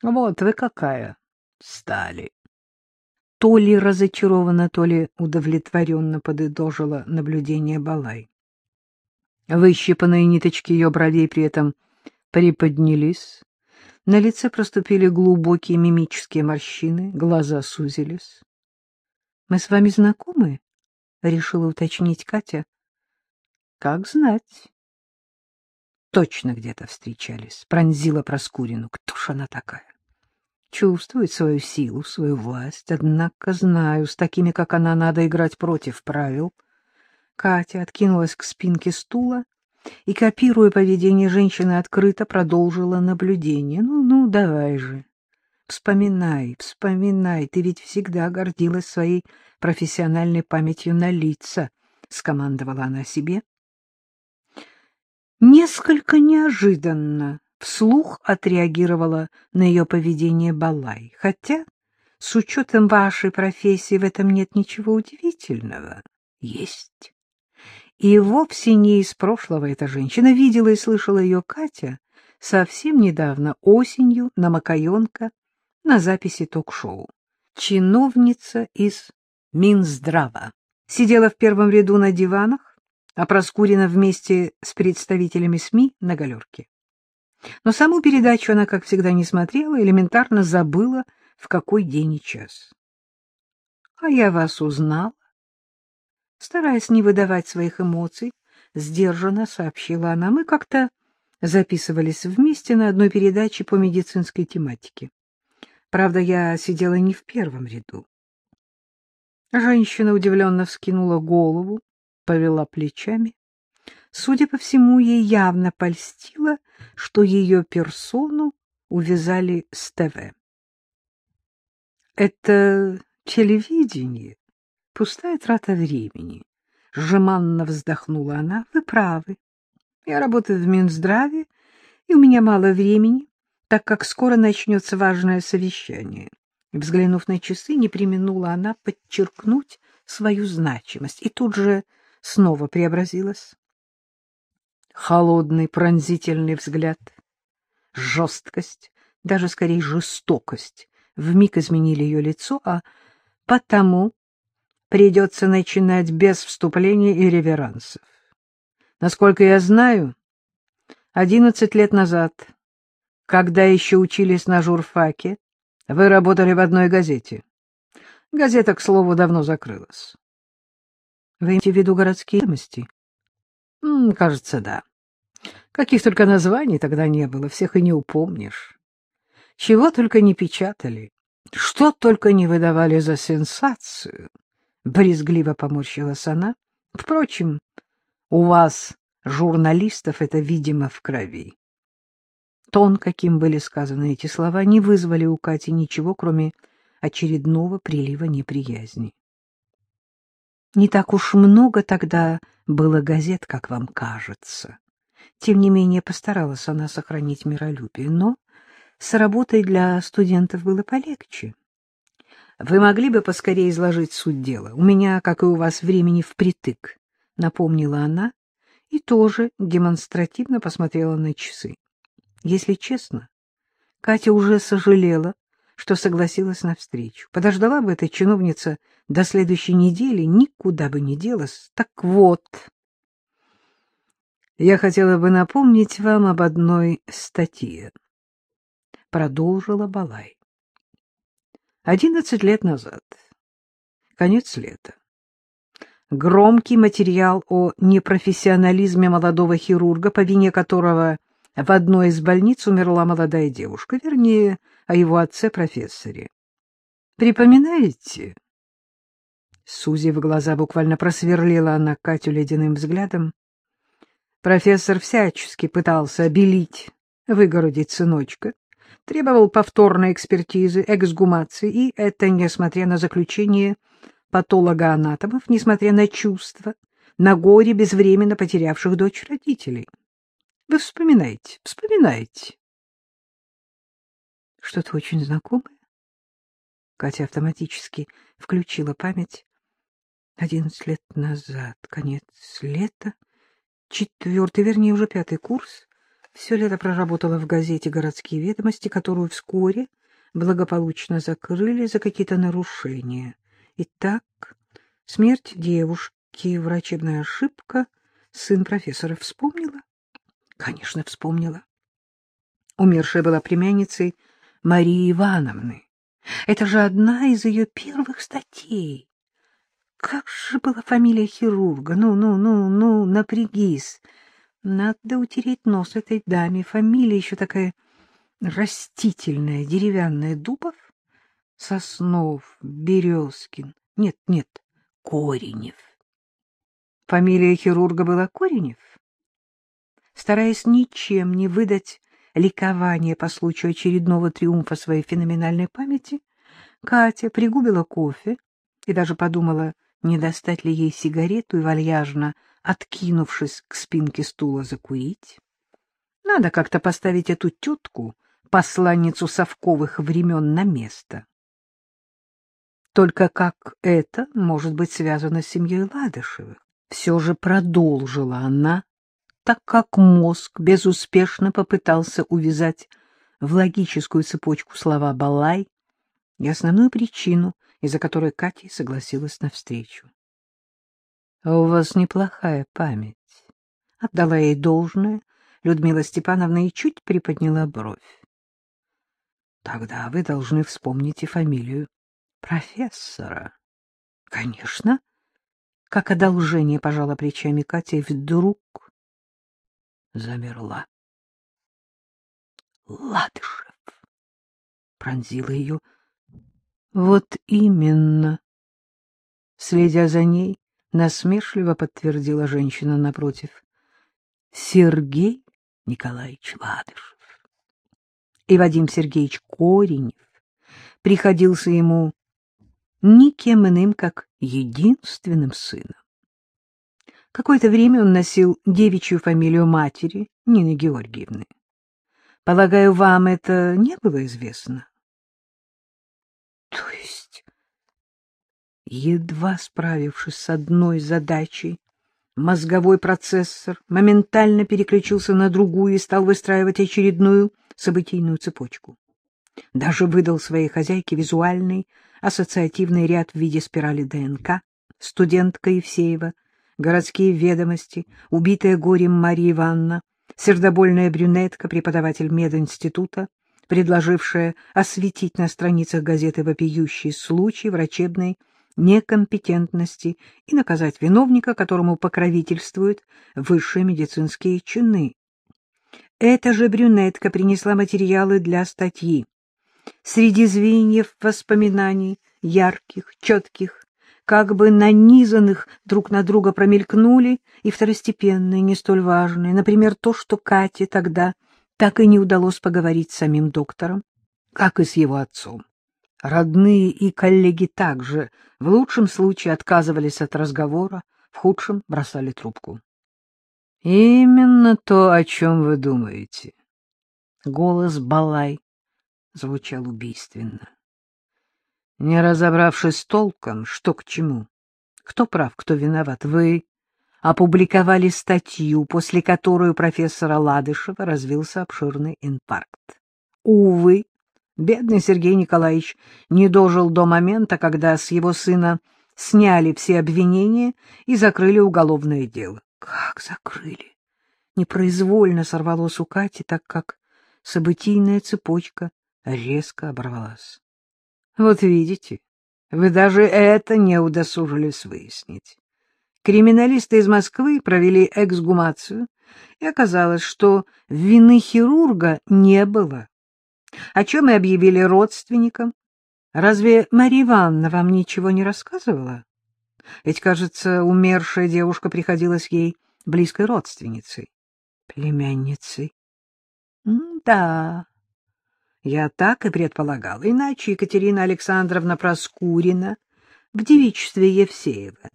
— Вот вы какая стали. То ли разочарованно, то ли удовлетворенно подытожила наблюдение Балай. Выщипанные ниточки ее бровей при этом приподнялись, на лице проступили глубокие мимические морщины, глаза сузились. — Мы с вами знакомы? — решила уточнить Катя. — Как знать. Точно где-то встречались. Пронзила Проскурину. Кто ж она такая? Чувствует свою силу, свою власть. Однако знаю, с такими, как она, надо играть против правил. Катя откинулась к спинке стула и, копируя поведение женщины, открыто продолжила наблюдение. «Ну, ну, давай же, вспоминай, вспоминай, ты ведь всегда гордилась своей профессиональной памятью на лица», — скомандовала она себе. Несколько неожиданно вслух отреагировала на ее поведение Балай, хотя, с учетом вашей профессии, в этом нет ничего удивительного. Есть. И вовсе не из прошлого эта женщина видела и слышала ее Катя совсем недавно, осенью, на Макаенко, на записи ток-шоу. Чиновница из Минздрава. Сидела в первом ряду на диванах, а Проскурина вместе с представителями СМИ на галерке. Но саму передачу она, как всегда, не смотрела, элементарно забыла, в какой день и час. — А я вас узнала Стараясь не выдавать своих эмоций, сдержанно сообщила она. Мы как-то записывались вместе на одной передаче по медицинской тематике. Правда, я сидела не в первом ряду. Женщина удивленно вскинула голову, повела плечами. Судя по всему, ей явно польстило, что ее персону увязали с ТВ. — Это телевидение, Пустая трата времени. Жеманно вздохнула она. Вы правы. Я работаю в Минздраве, и у меня мало времени, так как скоро начнется важное совещание. Взглянув на часы, не применула она подчеркнуть свою значимость и тут же снова преобразилась. Холодный пронзительный взгляд, жесткость, даже скорее жестокость вмиг изменили ее лицо, а потому придется начинать без вступления и реверансов. Насколько я знаю, одиннадцать лет назад, когда еще учились на журфаке, вы работали в одной газете. Газета, к слову, давно закрылась. Вы имеете в виду городские ведомости? Кажется, да. Каких только названий тогда не было, всех и не упомнишь. Чего только не печатали, что только не выдавали за сенсацию. Брезгливо поморщилась она. Впрочем, у вас, журналистов, это, видимо, в крови. Тон, каким были сказаны эти слова, не вызвали у Кати ничего, кроме очередного прилива неприязни. Не так уж много тогда было газет, как вам кажется. Тем не менее, постаралась она сохранить миролюбие, но с работой для студентов было полегче. Вы могли бы поскорее изложить суть дела? У меня, как и у вас, времени впритык, — напомнила она и тоже демонстративно посмотрела на часы. Если честно, Катя уже сожалела, что согласилась на встречу. Подождала бы эта чиновница до следующей недели, никуда бы не делась. Так вот, я хотела бы напомнить вам об одной статье. Продолжила Балай. Одиннадцать лет назад. Конец лета. Громкий материал о непрофессионализме молодого хирурга, по вине которого в одной из больниц умерла молодая девушка, вернее, о его отце-профессоре. Припоминаете? Сузи в глаза буквально просверлила она Катю ледяным взглядом. Профессор всячески пытался обелить, выгородить сыночка, требовал повторной экспертизы, эксгумации, и это несмотря на заключение патологоанатомов, несмотря на чувства, на горе безвременно потерявших дочь родителей. Вы вспоминайте, вспоминайте. Что-то очень знакомое. Катя автоматически включила память. Одиннадцать лет назад, конец лета, четвертый, вернее, уже пятый курс. все лето проработала в газете «Городские ведомости», которую вскоре благополучно закрыли за какие-то нарушения. Итак, смерть девушки, врачебная ошибка, сын профессора вспомнила? Конечно, вспомнила. Умершая была племянницей Марии Ивановны. Это же одна из ее первых статей. Как же была фамилия хирурга? Ну, ну, ну, ну, напрягись. Надо утереть нос этой даме. Фамилия еще такая растительная, деревянная. Дубов? Соснов, Березкин. Нет, нет, Коренев. Фамилия хирурга была Коренев? Стараясь ничем не выдать ликование по случаю очередного триумфа своей феноменальной памяти, Катя пригубила кофе и даже подумала, не достать ли ей сигарету и вальяжно, откинувшись к спинке стула, закурить. Надо как-то поставить эту тетку, посланницу совковых времен, на место. Только как это может быть связано с семьей Ладышевых? Все же продолжила она, так как мозг безуспешно попытался увязать в логическую цепочку слова «балай» и основную причину, из-за которой Катя согласилась на встречу. — А у вас неплохая память. Отдала ей должное Людмила Степановна и чуть приподняла бровь. — Тогда вы должны вспомнить и фамилию профессора. — Конечно. Как одолжение пожала плечами Катя и вдруг замерла. Ладышев пронзила ее. Вот именно. Следя за ней, насмешливо подтвердила женщина напротив. Сергей Николаевич Ладышев. И Вадим Сергеевич Коренев приходился ему никем иным, как единственным сыном. Какое-то время он носил девичью фамилию матери, Нины Георгиевны. Полагаю, вам это не было известно? То есть, едва справившись с одной задачей, мозговой процессор моментально переключился на другую и стал выстраивать очередную событийную цепочку. Даже выдал своей хозяйке визуальный ассоциативный ряд в виде спирали ДНК, студентка Евсеева — городские ведомости, убитая горем Мария Ивановна, сердобольная брюнетка, преподаватель мединститута, предложившая осветить на страницах газеты вопиющий случай врачебной некомпетентности и наказать виновника, которому покровительствуют высшие медицинские чины. Эта же брюнетка принесла материалы для статьи. Среди звеньев воспоминаний, ярких, четких, как бы нанизанных друг на друга промелькнули и второстепенные, не столь важные. Например, то, что Кате тогда так и не удалось поговорить с самим доктором, как и с его отцом. Родные и коллеги также в лучшем случае отказывались от разговора, в худшем бросали трубку. — Именно то, о чем вы думаете. Голос Балай звучал убийственно. Не разобравшись толком, что к чему, кто прав, кто виноват, вы опубликовали статью, после которой у профессора Ладышева развился обширный инфаркт. Увы, бедный Сергей Николаевич не дожил до момента, когда с его сына сняли все обвинения и закрыли уголовное дело. Как закрыли? Непроизвольно сорвалось у Кати, так как событийная цепочка резко оборвалась. Вот видите, вы даже это не удосужились выяснить. Криминалисты из Москвы провели эксгумацию, и оказалось, что вины хирурга не было. О чем и объявили родственникам. Разве Марья Ивановна вам ничего не рассказывала? Ведь, кажется, умершая девушка приходилась ей близкой родственницей. Племянницей. — Да, я так и предполагал. Иначе Екатерина Александровна Проскурина в девичестве Евсеева.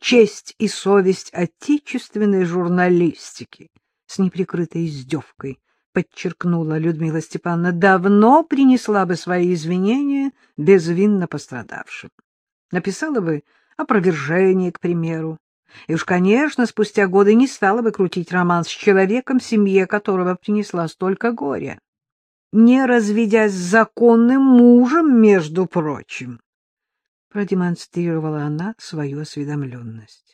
Честь и совесть отечественной журналистики с неприкрытой издевкой, подчеркнула Людмила Степановна, давно принесла бы свои извинения безвинно пострадавшим. Написала бы опровержение, к примеру, И уж, конечно, спустя годы не стала бы крутить роман с человеком, семье которого принесла столько горя. Не разведясь с законным мужем, между прочим, продемонстрировала она свою осведомленность.